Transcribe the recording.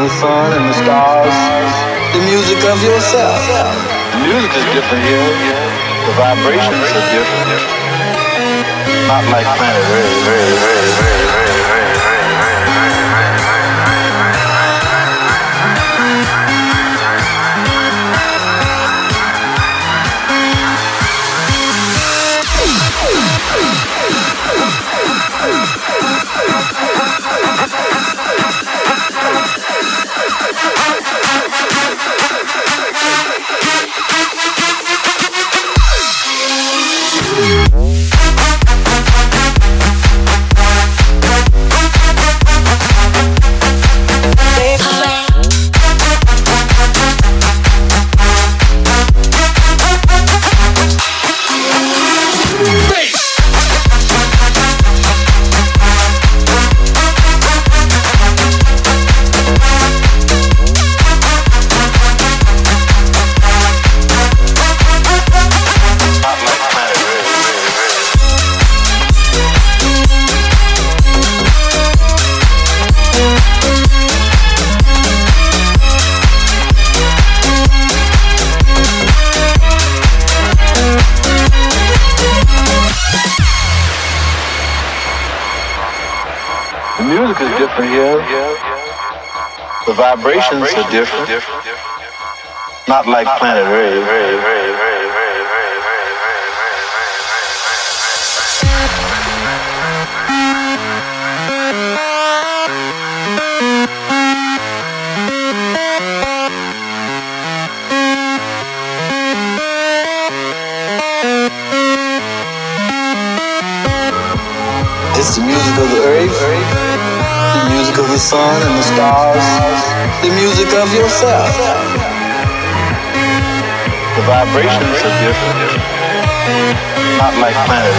the sun and the stars, the music of yourself. The music is different here. The vibrations are different. Not like planet Earth. Very, very, very, very, very, The vibrations are different. Not like planet Earth. It's the music of the earth music of the sun and the stars, the music of yourself. The vibrations are different, not like planet.